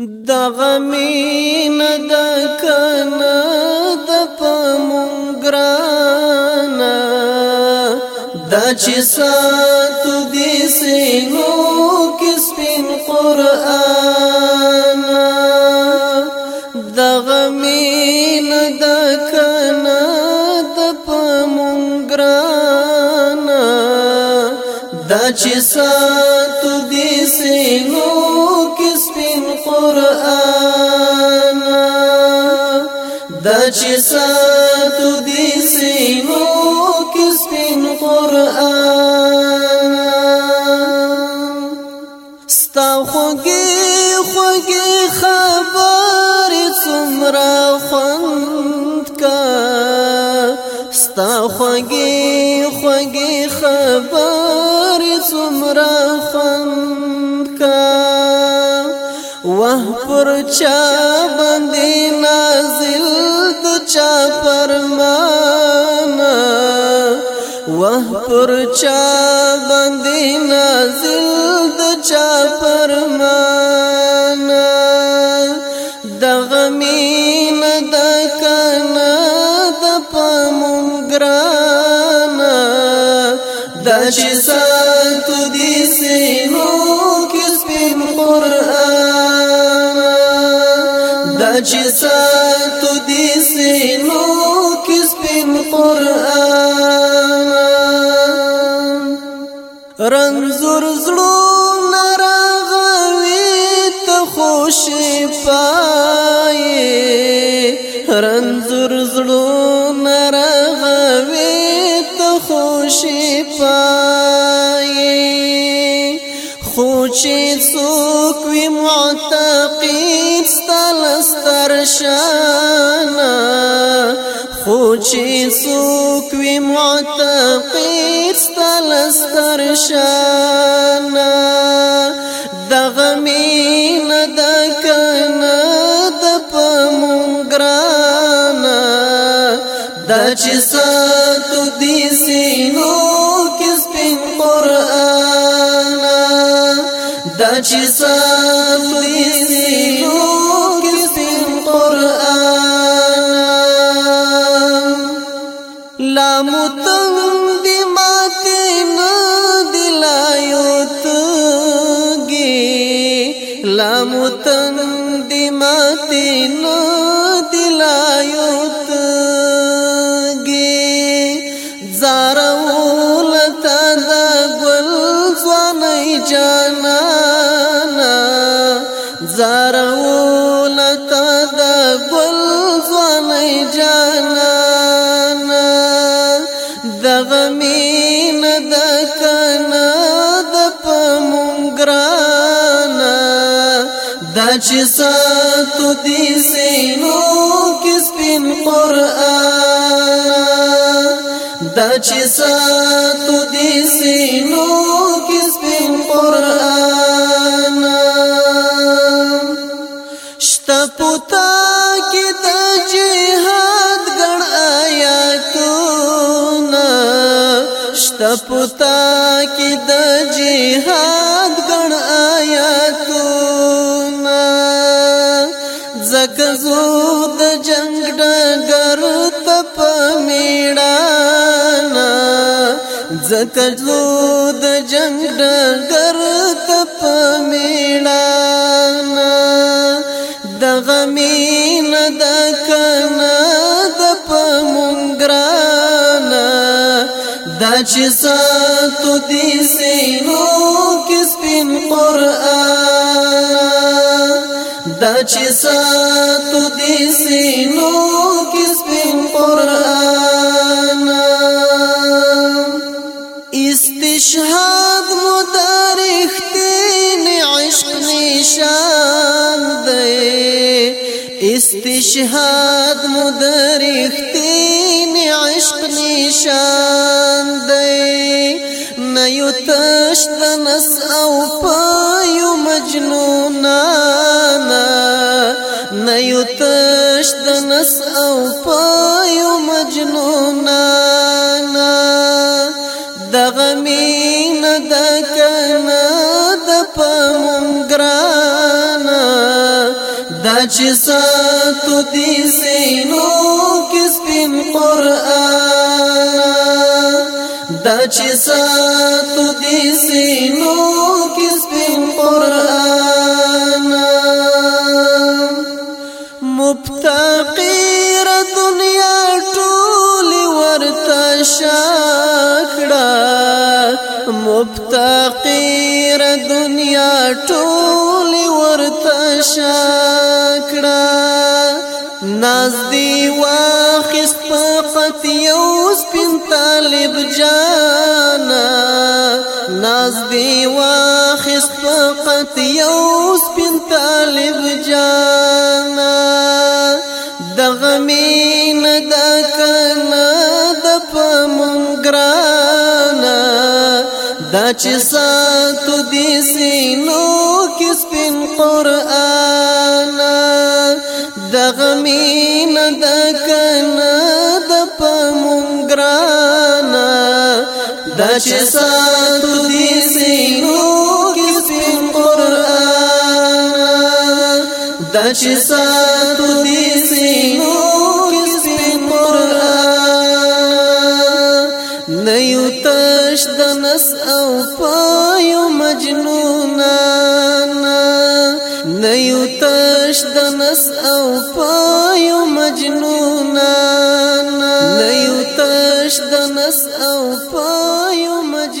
د غمین د کنا د پمونګرانا د چې ساتو دې سينو کې سپین قران د غمین د کنا د پمونګرانا د چې ساتو دې سينو قرآن دا چې ساتو دې سینو کې سپین قرآن ستا خوږي خوږي خبرې څومره خوند کا ستا خوږي خوږي خبرې څومره خوند پر چا باندې نازل د چا فرمان وه پر چا باندې نازل د چا فرمان د غمین د کنا د پمون ګران د چې چې ساتو دې سينو کې سپین قران رنزور زړو نارغوي ته خوش پای رنزور زړو نارغوي ته خوش پای خو چې څوک وي معتقد ستلستر شانا خو چې څوک وي معتقد ستلستر شانا دغه مين د کنه د پمونګرانا د چې ساتو لوپور لام تنگ دی ماتی دلائے گی لام تنگ دی ماتین دلائے کنا د پمونګرانا د چې ساتو دې سينو کې سپین قران د چې ساتو دې سينو کې سپین قران تپتا کی د جهاد غن آیاتونه زک زو د جنگ ډګر تپ میړانا زک زو د جنگ ډګر تپ میړانا د غمین د کنا ساتو دی سینو کس پین قرآن دا چی ساتو دی سینو کس پین قرآن استشهاد مدارخ تین عشق نشان دی استشهاد مدارخ تین عشق نشان یو تشت نس او پایو مجنونانا نیو تشت نس او پایو مجنونانا دغمین دکنا دپمون گرانا دا چې ساتو دی تا چې ساتو دې سينو کې سپین قران مفتقیر دنیا ټول ورته شاکړه مفتقیر دنیا ټول ورته شاکړه ناز دی واخست په پتیو سپین طالب جانا ناز دی واخست په پتیو سپین طالب جانا دغمین دا کنا د پمونګرانا دا چې ساتو دې سينو کې سپین قران غمین د کنا د پمونګرانا د چې مستنس او پایو مجنونا نیو تش دنس او پایو مجنونا